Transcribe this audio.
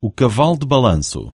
o cavalo de balanço.